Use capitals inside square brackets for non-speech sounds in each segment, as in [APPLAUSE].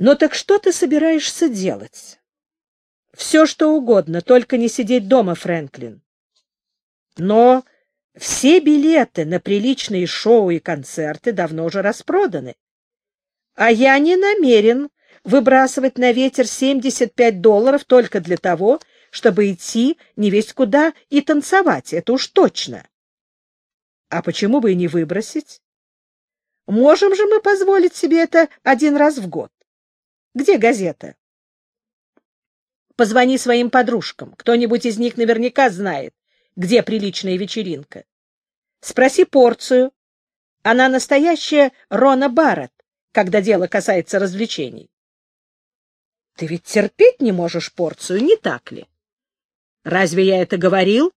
Ну так что ты собираешься делать? Все, что угодно, только не сидеть дома, Фрэнклин. Но все билеты на приличные шоу и концерты давно уже распроданы. А я не намерен выбрасывать на ветер 75 долларов только для того, чтобы идти не весь куда и танцевать, это уж точно. А почему бы и не выбросить? Можем же мы позволить себе это один раз в год. Где газета? Позвони своим подружкам. Кто-нибудь из них наверняка знает, где приличная вечеринка. Спроси порцию. Она настоящая Рона Барретт, когда дело касается развлечений. Ты ведь терпеть не можешь порцию, не так ли? Разве я это говорил?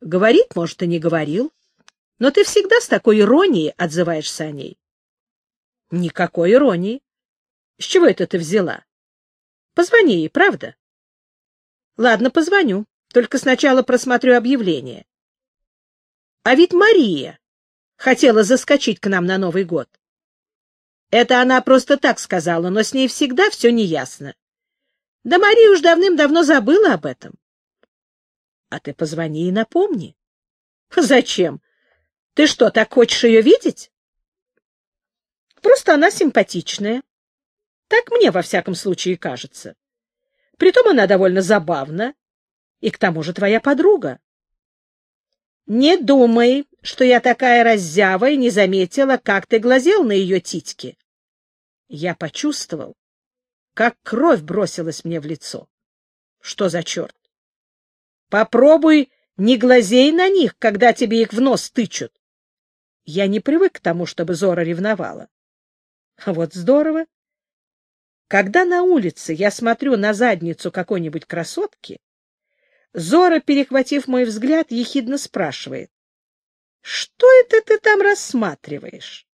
Говорит, может, и не говорил. Но ты всегда с такой иронией отзываешься о ней. Никакой иронии. С чего это ты взяла? Позвони ей, правда? Ладно, позвоню. Только сначала просмотрю объявление. А ведь Мария хотела заскочить к нам на Новый год. Это она просто так сказала, но с ней всегда все неясно. Да Мария уж давным-давно забыла об этом. А ты позвони и напомни. Зачем? Ты что, так хочешь ее видеть? Просто она симпатичная. Так мне, во всяком случае, кажется. Притом она довольно забавна. И к тому же твоя подруга. Не думай, что я такая раззява и не заметила, как ты глазел на ее титьки. Я почувствовал, как кровь бросилась мне в лицо. Что за черт? Попробуй не глазей на них, когда тебе их в нос тычут. Я не привык к тому, чтобы Зора ревновала. Вот здорово. Когда на улице я смотрю на задницу какой-нибудь красотки, Зора, перехватив мой взгляд, ехидно спрашивает. — Что это ты там рассматриваешь?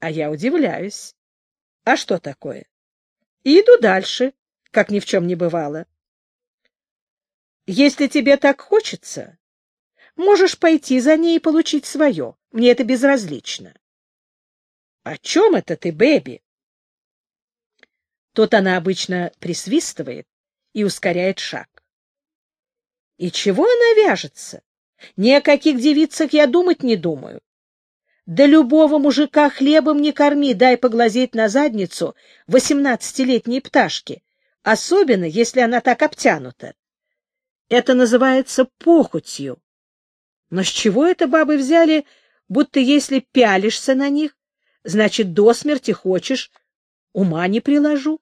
А я удивляюсь. А что такое? И иду дальше, как ни в чем не бывало. Если тебе так хочется, можешь пойти за ней и получить свое. Мне это безразлично. — О чем это ты, Бэби? Тут она обычно присвистывает и ускоряет шаг. И чего она вяжется? Ни о каких девицах я думать не думаю. Да любого мужика хлебом не корми, дай поглазеть на задницу восемнадцатилетней пташки, особенно если она так обтянута. Это называется похотью. Но с чего это бабы взяли, будто если пялишься на них, значит, до смерти хочешь, ума не приложу.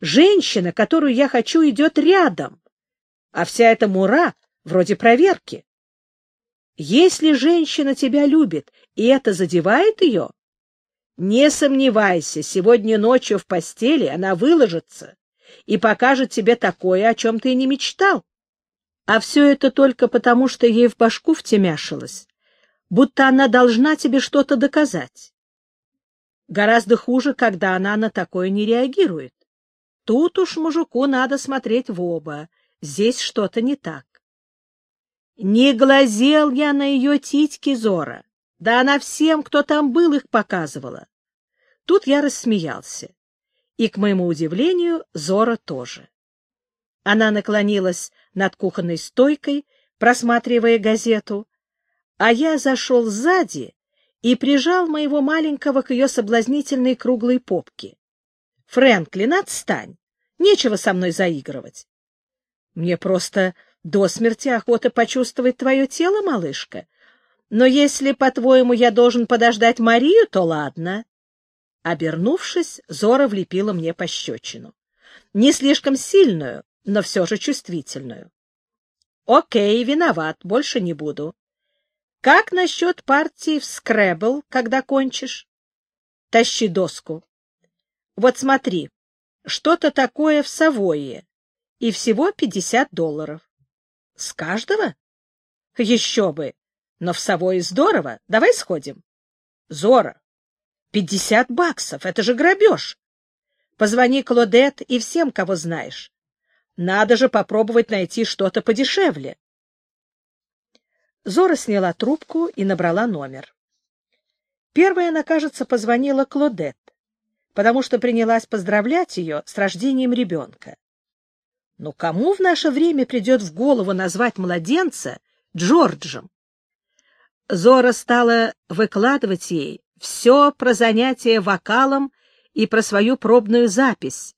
Женщина, которую я хочу, идет рядом, а вся эта мура вроде проверки. Если женщина тебя любит, и это задевает ее, не сомневайся, сегодня ночью в постели она выложится и покажет тебе такое, о чем ты и не мечтал. А все это только потому, что ей в башку втемяшилось, будто она должна тебе что-то доказать. Гораздо хуже, когда она на такое не реагирует. Тут уж мужику надо смотреть в оба. Здесь что-то не так. Не глазел я на ее титьки Зора. Да она всем, кто там был, их показывала. Тут я рассмеялся. И, к моему удивлению, Зора тоже. Она наклонилась над кухонной стойкой, просматривая газету, а я зашел сзади и прижал моего маленького к ее соблазнительной круглой попке. Фрэнклин, отстань. Нечего со мной заигрывать. Мне просто до смерти охота почувствовать твое тело, малышка. Но если, по-твоему, я должен подождать Марию, то ладно. Обернувшись, Зора влепила мне пощечину. Не слишком сильную, но все же чувствительную. Окей, виноват, больше не буду. Как насчет партии в скребл, когда кончишь? Тащи доску. Вот смотри, что-то такое в Савойе, и всего пятьдесят долларов. С каждого? Еще бы! Но в Савойе здорово. Давай сходим. Зора, пятьдесят баксов, это же грабеж. Позвони Клодет и всем, кого знаешь. Надо же попробовать найти что-то подешевле. Зора сняла трубку и набрала номер. Первая она, кажется, позвонила Клодет. Потому что принялась поздравлять ее с рождением ребенка. Но кому в наше время придет в голову назвать младенца Джорджем? Зора стала выкладывать ей все про занятия вокалом и про свою пробную запись,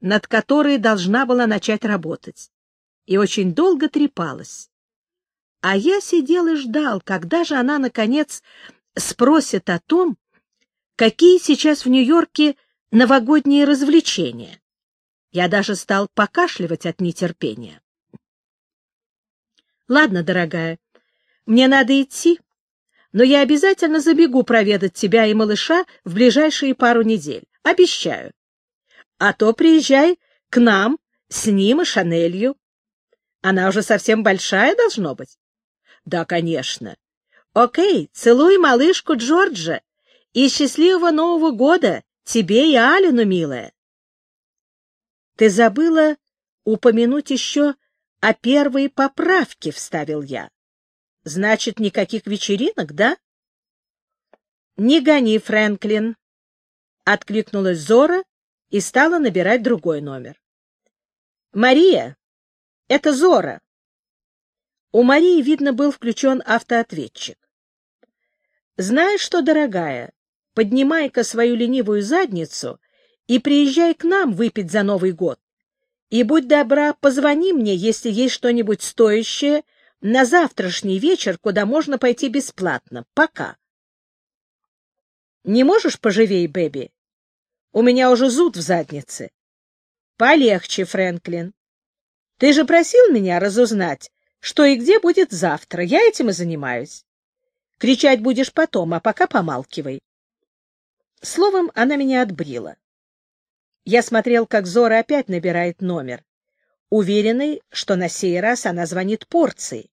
над которой должна была начать работать, и очень долго трепалась. А я сидел и ждал, когда же она, наконец, спросит о том, какие сейчас в Нью-Йорке новогодние развлечения. Я даже стал покашливать от нетерпения. — Ладно, дорогая, мне надо идти, но я обязательно забегу проведать тебя и малыша в ближайшие пару недель. Обещаю. А то приезжай к нам с ним и Шанелью. Она уже совсем большая должно быть. Да, конечно. Окей, целуй малышку Джорджа и счастливого Нового года тебе и Алину, милая. Ты забыла упомянуть еще о первой поправке, — вставил я. Значит, никаких вечеринок, да? Не гони, Фрэнклин, — откликнулась Зора и стала набирать другой номер. Мария, это Зора. У Марии, видно, был включен автоответчик. Знаешь что, дорогая, поднимай-ка свою ленивую задницу и приезжай к нам выпить за Новый год. И будь добра, позвони мне, если есть что-нибудь стоящее на завтрашний вечер, куда можно пойти бесплатно. Пока. Не можешь поживей, Бэби? У меня уже зуд в заднице. Полегче, Фрэнклин. Ты же просил меня разузнать, что и где будет завтра. Я этим и занимаюсь. Кричать будешь потом, а пока помалкивай. Словом, она меня отбрила. Я смотрел, как Зора опять набирает номер, уверенный, что на сей раз она звонит порции.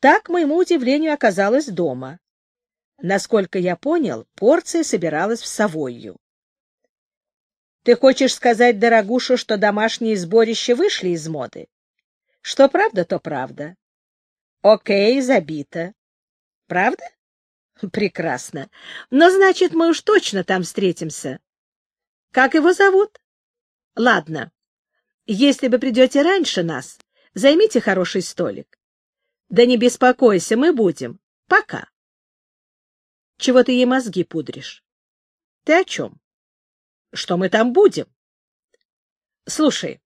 Так, к моему удивлению, оказалась дома. Насколько я понял, порция собиралась в Савойю. Ты хочешь сказать, дорогуша, что домашние сборища вышли из моды? Что правда, то правда. Окей, забито. Правда? [LAUGHS] Прекрасно. Но значит, мы уж точно там встретимся. Как его зовут? Ладно. Если вы придете раньше нас, займите хороший столик. Да не беспокойся, мы будем. Пока. Чего ты ей мозги пудришь? Ты о чем? Что мы там будем? Слушай,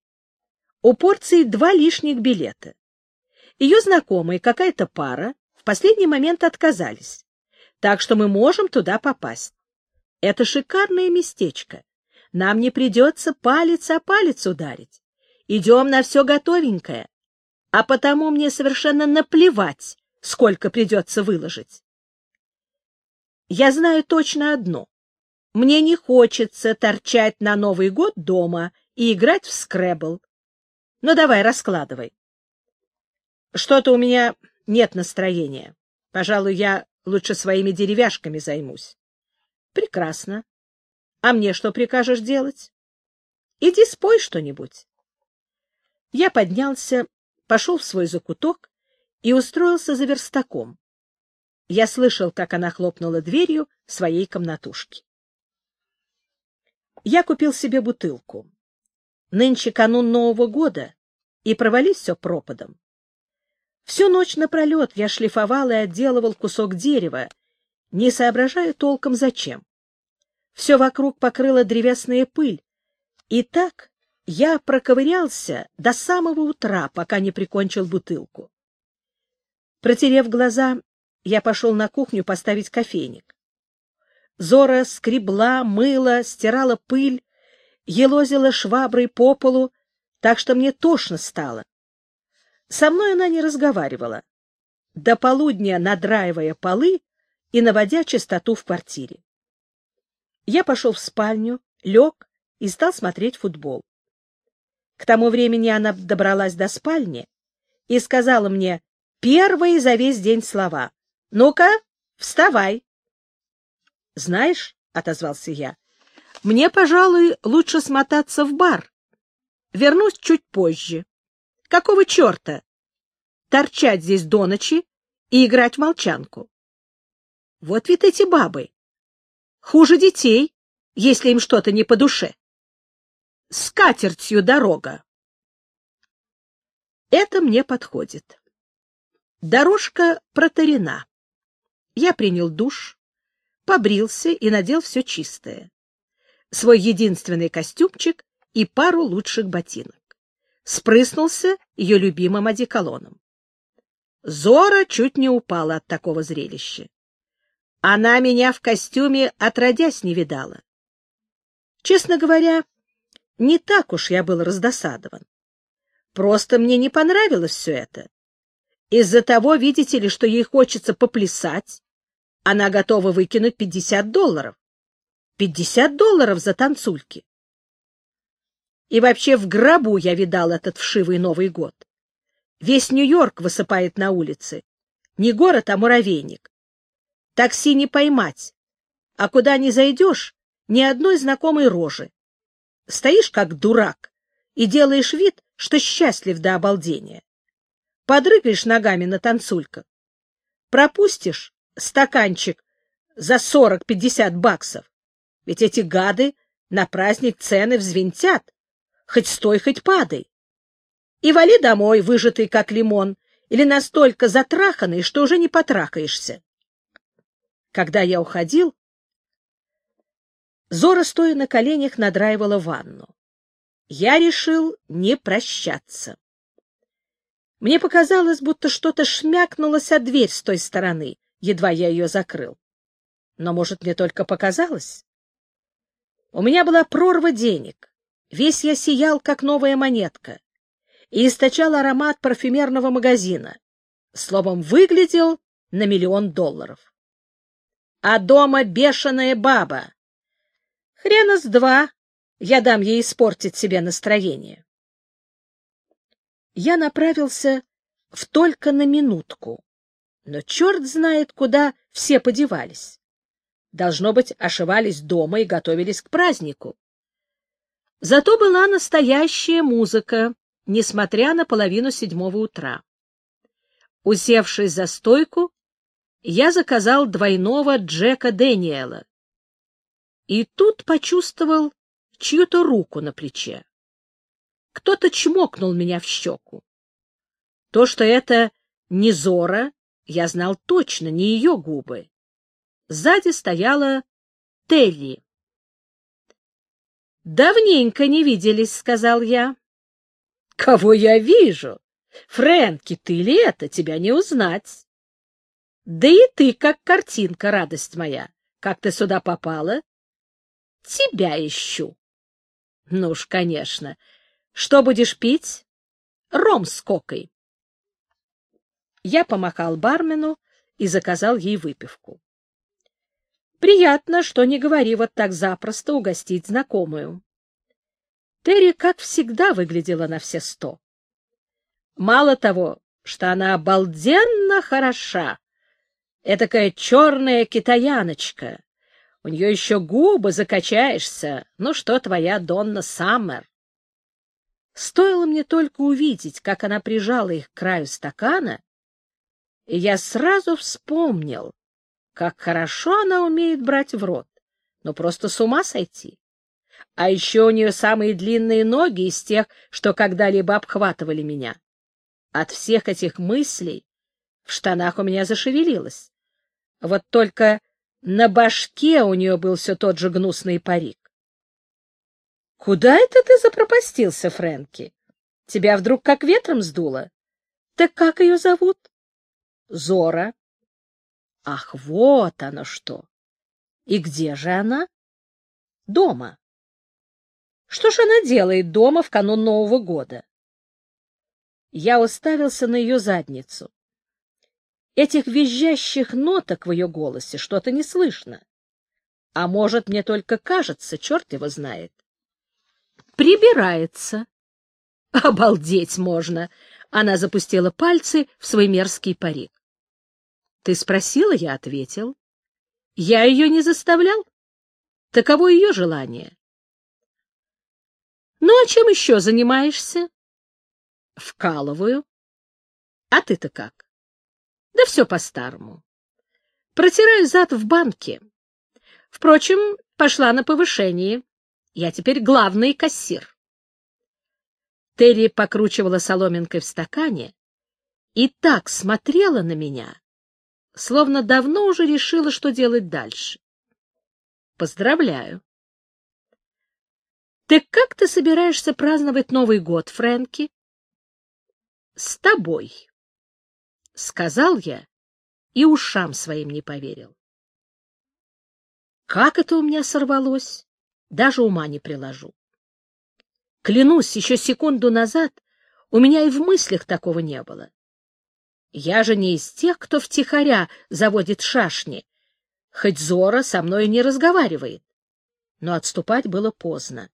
у порции два лишних билета. Ее знакомые, какая-то пара, в последний момент отказались, так что мы можем туда попасть. Это шикарное местечко. Нам не придется палец о палец ударить. Идем на все готовенькое а потому мне совершенно наплевать, сколько придется выложить. Я знаю точно одно. Мне не хочется торчать на Новый год дома и играть в скребл. Ну, давай, раскладывай. Что-то у меня нет настроения. Пожалуй, я лучше своими деревяшками займусь. Прекрасно. А мне что прикажешь делать? Иди спой что-нибудь. Я поднялся пошел в свой закуток и устроился за верстаком. Я слышал, как она хлопнула дверью своей комнатушки. Я купил себе бутылку. Нынче канун Нового года, и провались все пропадом. Всю ночь напролет я шлифовал и отделывал кусок дерева, не соображая толком зачем. Все вокруг покрыла древесная пыль, и так я проковырялся до самого утра, пока не прикончил бутылку. Протерев глаза, я пошел на кухню поставить кофейник. Зора скребла, мыла, стирала пыль, елозила шваброй по полу, так что мне тошно стало. Со мной она не разговаривала, до полудня надраивая полы и наводя чистоту в квартире. Я пошел в спальню, лег и стал смотреть футбол. К тому времени она добралась до спальни и сказала мне первые за весь день слова. — Ну-ка, вставай. — Знаешь, — отозвался я, — мне, пожалуй, лучше смотаться в бар. Вернусь чуть позже. Какого черта? Торчать здесь до ночи и играть в молчанку. Вот ведь эти бабы. Хуже детей если им что-то не по душе. С катертью дорога. Это мне подходит. Дорожка протарена. Я принял душ, побрился и надел все чистое. Свой единственный костюмчик и пару лучших ботинок. Спрыснулся ее любимым одеколоном. Зора чуть не упала от такого зрелища. Она меня в костюме отродясь не видала. Честно говоря, не так уж я был раздосадован. Просто мне не понравилось все это. Из-за того, видите ли, что ей хочется поплясать, она готова выкинуть 50 долларов. 50 долларов за танцульки. И вообще в гробу я видал этот вшивый Новый год. Весь Нью-Йорк высыпает на улице. Не город, а муравейник. Такси не поймать. А куда ни зайдешь, ни одной знакомой рожи. Стоишь как дурак и делаешь вид, что счастлив до обалдения. Подрыгаешь ногами на танцульках. Пропустишь стаканчик за 40-50 баксов. Ведь эти гады на праздник цены взвинтят. Хоть стой, хоть падай. И вали домой, выжатый как лимон, или настолько затраханный, что уже не потрахаешься. Когда я уходил, Зора, стоя на коленях, надраивала ванну. Я решил не прощаться. Мне показалось, будто что-то шмякнулось от дверь с той стороны, едва я ее закрыл. Но, может, мне только показалось? У меня была прорва денег. Весь я сиял, как новая монетка, и источал аромат парфюмерного магазина. Словом, выглядел на миллион долларов. А дома бешеная баба. Хрена с два я дам ей испортить себе настроение. Я направился в только на минутку, но черт знает, куда все подевались. Должно быть, ошивались дома и готовились к празднику. Зато была настоящая музыка, несмотря на половину седьмого утра. Усевшись за стойку, я заказал двойного Джека Дэниела. И тут почувствовал чью-то руку на плече. Кто-то чмокнул меня в щеку. То, что это не Зора, я знал точно, не ее губы. Сзади стояла Телли. «Давненько не виделись», — сказал я. «Кого я вижу? Фрэнки, ты ли это? Тебя не узнать». «Да и ты, как картинка, радость моя. Как ты сюда попала?» «Тебя ищу». «Ну уж, конечно. Что будешь пить?» «Ром с кокой». Я помахал бармену и заказал ей выпивку. Приятно, что не говори вот так запросто угостить знакомую. Терри, как всегда, выглядела на все сто. Мало того, что она обалденно хороша, этакая черная китаяночка. У нее еще губы закачаешься. Ну что твоя Донна Саммер? Стоило мне только увидеть, как она прижала их к краю стакана, и я сразу вспомнил, как хорошо она умеет брать в рот. Ну, просто с ума сойти. А еще у нее самые длинные ноги из тех, что когда-либо обхватывали меня. От всех этих мыслей в штанах у меня зашевелилось. Вот только на башке у нее был все тот же гнусный парик. — Куда это ты запропастился, Фрэнки? Тебя вдруг как ветром сдуло? Так как ее зовут? — Зора. Ах, вот оно что! И где же она? Дома. Что ж она делает дома в канун Нового года? Я уставился на ее задницу. Этих визжащих ноток в ее голосе что-то не слышно. А может, мне только кажется, черт его знает. Прибирается. Обалдеть можно! Она запустила пальцы в свой мерзкий парик. Ты спросила, я ответил. Я ее не заставлял. Таково ее желание. Ну, а чем еще занимаешься? Вкалываю. А ты-то как? Да все по-старому. Протираю зад в банке. Впрочем, пошла на повышение. Я теперь главный кассир. Терри покручивала соломинкой в стакане и так смотрела на меня, словно давно уже решила, что делать дальше. Поздравляю. Ты как ты собираешься праздновать Новый год, Фрэнки? С тобой, — сказал я и ушам своим не поверил. Как это у меня сорвалось, даже ума не приложу. Клянусь, еще секунду назад у меня и в мыслях такого не было. Я же не из тех, кто втихаря заводит шашни, хоть Зора со мной не разговаривает. Но отступать было поздно.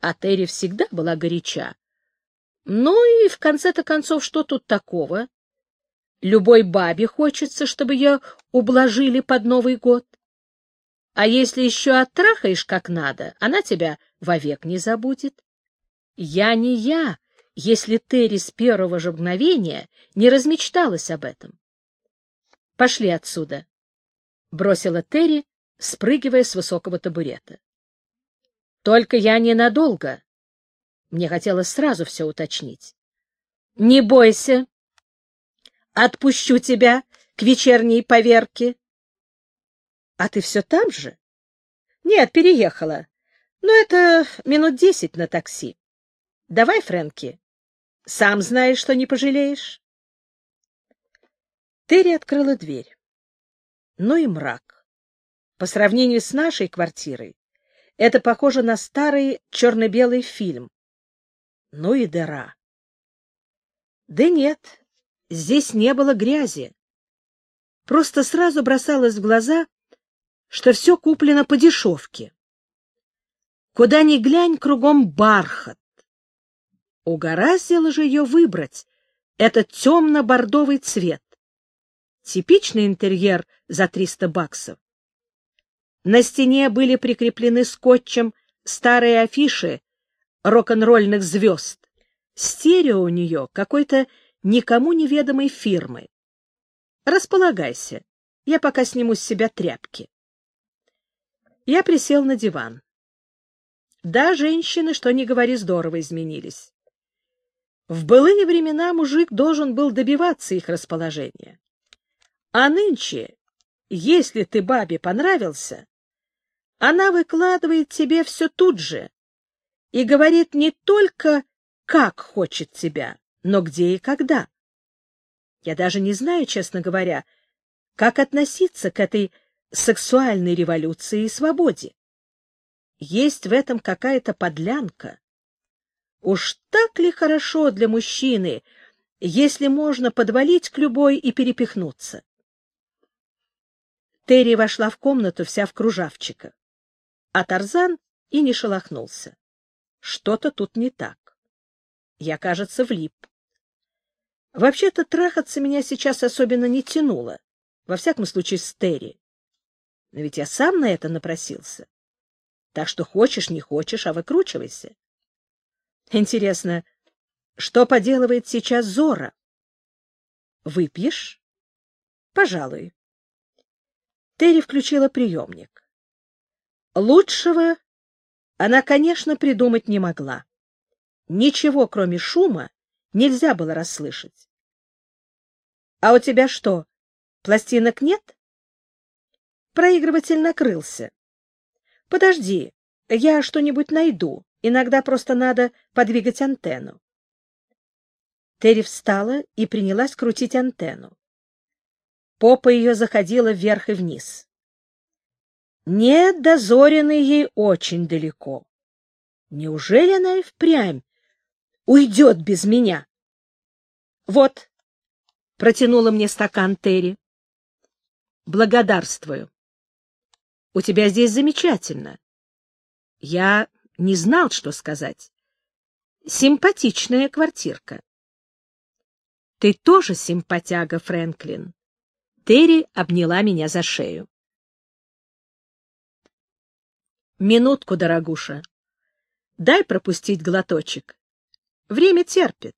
А Терри всегда была горяча. Ну и в конце-то концов, что тут такого? Любой бабе хочется, чтобы ее ублажили под Новый год. А если еще оттрахаешь как надо, она тебя вовек не забудет. Я не я, если Терри с первого же мгновения не размечталась об этом. — Пошли отсюда, — бросила Терри, спрыгивая с высокого табурета. — Только я ненадолго. Мне хотелось сразу все уточнить. — Не бойся. Отпущу тебя к вечерней поверке. — А ты все там же? — Нет, переехала. Но это минут десять на такси. Давай, Фрэнки. Сам знаешь, что не пожалеешь. Терри открыла дверь. Ну и мрак. По сравнению с нашей квартирой, это похоже на старый черно-белый фильм. Ну и дыра. Да нет, здесь не было грязи. Просто сразу бросалось в глаза, что все куплено по дешевке. Куда ни глянь, кругом бархат. Угораздило же ее выбрать этот темно-бордовый цвет. Типичный интерьер за 300 баксов. На стене были прикреплены скотчем старые афиши рок-н-ролльных звезд. Стерео у нее какой-то никому неведомой фирмы. Располагайся, я пока сниму с себя тряпки. Я присел на диван. Да, женщины, что ни говори, здорово изменились. В былые времена мужик должен был добиваться их расположения. А нынче, если ты бабе понравился, она выкладывает тебе все тут же и говорит не только, как хочет тебя, но где и когда. Я даже не знаю, честно говоря, как относиться к этой сексуальной революции и свободе. Есть в этом какая-то подлянка. Уж так ли хорошо для мужчины, если можно подвалить к любой и перепихнуться? Терри вошла в комнату вся в кружавчиках, а Тарзан и не шелохнулся. Что-то тут не так. Я, кажется, влип. Вообще-то трахаться меня сейчас особенно не тянуло, во всяком случае с Терри. Но ведь я сам на это напросился. Так что хочешь, не хочешь, а выкручивайся. Интересно, что поделывает сейчас Зора? Выпьешь? Пожалуй. Терри включила приемник. Лучшего она, конечно, придумать не могла. Ничего, кроме шума, нельзя было расслышать. — А у тебя что, пластинок нет? Проигрыватель накрылся. — Подожди, я что-нибудь найду. Иногда просто надо подвигать антенну. Терри встала и принялась крутить антенну. Попа ее заходила вверх и вниз. Нет, до Зорины ей очень далеко. Неужели она и впрямь уйдет без меня? Вот, протянула мне стакан Терри. Благодарствую. У тебя здесь замечательно. Я не знал, что сказать. Симпатичная квартирка. Ты тоже симпатяга, Фрэнклин. Терри обняла меня за шею. Минутку, дорогуша. Дай пропустить глоточек. Время терпит.